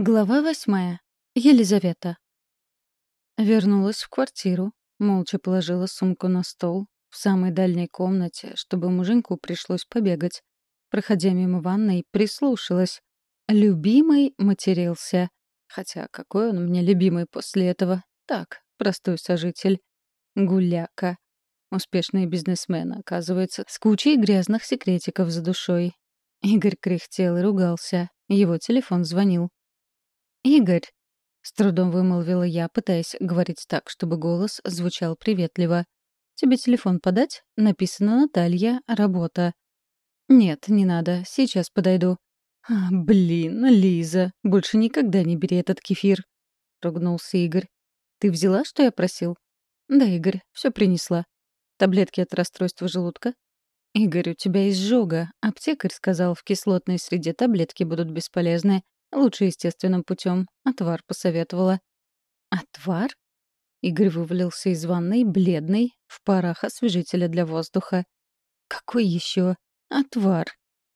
Глава восьмая. Елизавета. Вернулась в квартиру, молча положила сумку на стол, в самой дальней комнате, чтобы муженьку пришлось побегать. Проходя мимо ванной, прислушалась. Любимый матерился. Хотя какой он мне любимый после этого? Так, простой сожитель. Гуляка. Успешный бизнесмен, оказывается, с кучей грязных секретиков за душой. Игорь кряхтел и ругался. Его телефон звонил. «Игорь!» — с трудом вымолвила я, пытаясь говорить так, чтобы голос звучал приветливо. «Тебе телефон подать? Написано Наталья, работа». «Нет, не надо, сейчас подойду». «А, блин, Лиза, больше никогда не бери этот кефир», — ругнулся Игорь. «Ты взяла, что я просил?» «Да, Игорь, все принесла. Таблетки от расстройства желудка?» «Игорь, у тебя изжога. Аптекарь сказал, в кислотной среде таблетки будут бесполезны. Лучше естественным путем. Отвар посоветовала. Отвар? Игорь вывалился из ванной, бледный, в парах освежителя для воздуха. Какой еще отвар?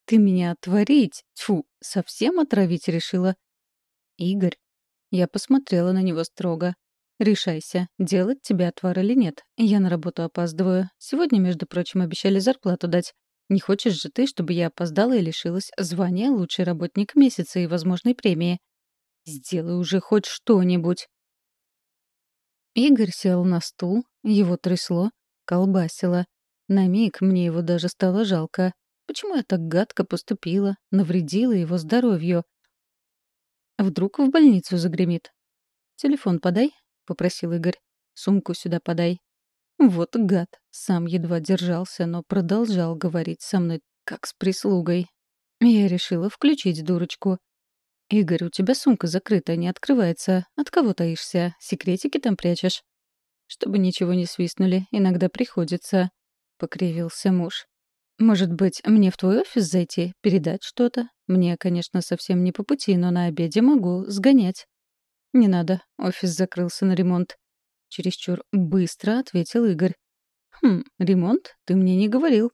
Ты меня отварить? Тьфу, совсем отравить решила? Игорь. Я посмотрела на него строго. Решайся, делать тебе отвар или нет. Я на работу опаздываю. Сегодня, между прочим, обещали зарплату дать. Не хочешь же ты, чтобы я опоздала и лишилась звания «Лучший работник месяца» и возможной премии? Сделай уже хоть что-нибудь. Игорь сел на стул, его трясло, колбасило. На миг мне его даже стало жалко. Почему я так гадко поступила, навредила его здоровью? Вдруг в больницу загремит. «Телефон подай», — попросил Игорь. «Сумку сюда подай». Вот гад. Сам едва держался, но продолжал говорить со мной, как с прислугой. Я решила включить дурочку. «Игорь, у тебя сумка закрыта, не открывается. От кого таишься? Секретики там прячешь?» «Чтобы ничего не свистнули, иногда приходится», — покривился муж. «Может быть, мне в твой офис зайти, передать что-то? Мне, конечно, совсем не по пути, но на обеде могу сгонять». «Не надо, офис закрылся на ремонт. Чересчур быстро ответил Игорь. «Хм, ремонт? Ты мне не говорил».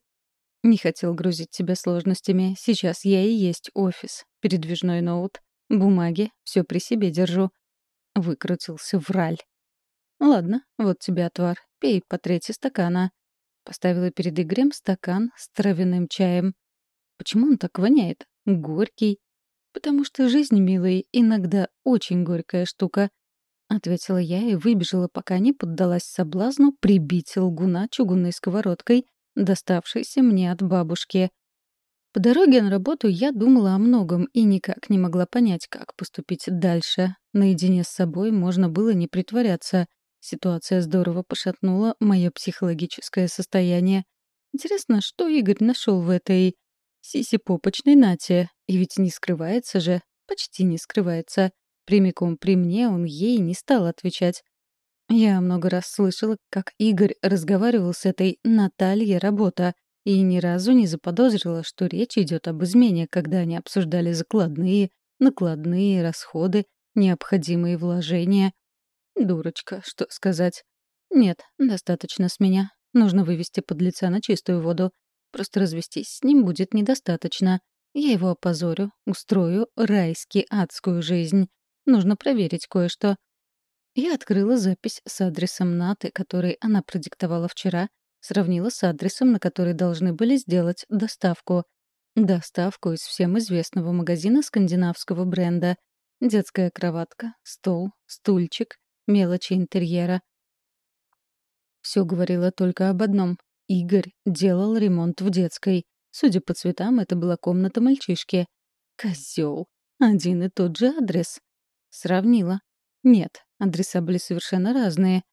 «Не хотел грузить тебя сложностями. Сейчас я и есть офис. Передвижной ноут. Бумаги. Все при себе держу». Выкрутился враль. «Ладно, вот тебе отвар. Пей по трети стакана». Поставила перед Игорем стакан с травяным чаем. «Почему он так воняет? Горький». «Потому что жизнь, милый, иногда очень горькая штука. — ответила я и выбежала, пока не поддалась соблазну прибить лгуна чугунной сковородкой, доставшейся мне от бабушки. По дороге на работу я думала о многом и никак не могла понять, как поступить дальше. Наедине с собой можно было не притворяться. Ситуация здорово пошатнула мое психологическое состояние. Интересно, что Игорь нашел в этой сиси-попочной нате? И ведь не скрывается же, почти не скрывается. Прямиком при мне он ей не стал отвечать. Я много раз слышала, как Игорь разговаривал с этой Натальей Работа, и ни разу не заподозрила, что речь идет об измене, когда они обсуждали закладные, накладные расходы, необходимые вложения. Дурочка, что сказать. Нет, достаточно с меня. Нужно вывести подлеца на чистую воду. Просто развестись с ним будет недостаточно. Я его опозорю, устрою райски адскую жизнь. Нужно проверить кое-что. Я открыла запись с адресом Наты, который она продиктовала вчера, сравнила с адресом, на который должны были сделать доставку. Доставку из всем известного магазина скандинавского бренда. Детская кроватка, стол, стульчик, мелочи интерьера. Все говорило только об одном. Игорь делал ремонт в детской. Судя по цветам, это была комната мальчишки. Козел. Один и тот же адрес. Сравнила. Нет, адреса были совершенно разные.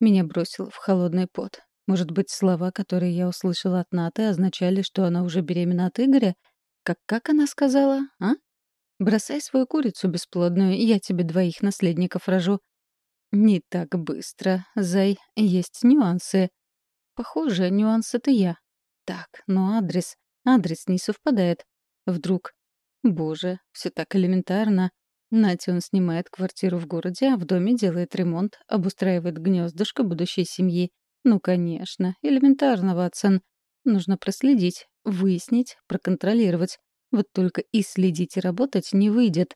Меня бросило в холодный пот. Может быть, слова, которые я услышала от Наты, означали, что она уже беременна от Игоря? Как, как она сказала, а? Бросай свою курицу бесплодную, я тебе двоих наследников рожу. Не так быстро, Зай, есть нюансы. Похоже, нюанс — это я. Так, но адрес... Адрес не совпадает. Вдруг... Боже, все так элементарно. Нате он снимает квартиру в городе, а в доме делает ремонт, обустраивает гнездышко будущей семьи. Ну, конечно, элементарно, Ватсон. Нужно проследить, выяснить, проконтролировать. Вот только и следить, и работать не выйдет.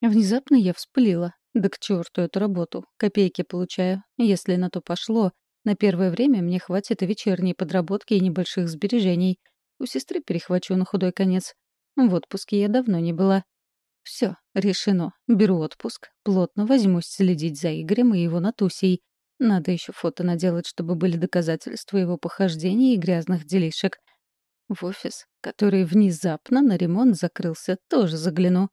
Внезапно я вспылила. Да к черту эту работу. Копейки получаю. Если на то пошло, на первое время мне хватит и вечерней подработки, и небольших сбережений. У сестры перехвачу на худой конец. В отпуске я давно не была. Все, решено. Беру отпуск. Плотно возьмусь следить за Игорем и его Натусей. Надо еще фото наделать, чтобы были доказательства его похождений и грязных делишек. В офис, который внезапно на ремонт закрылся, тоже загляну.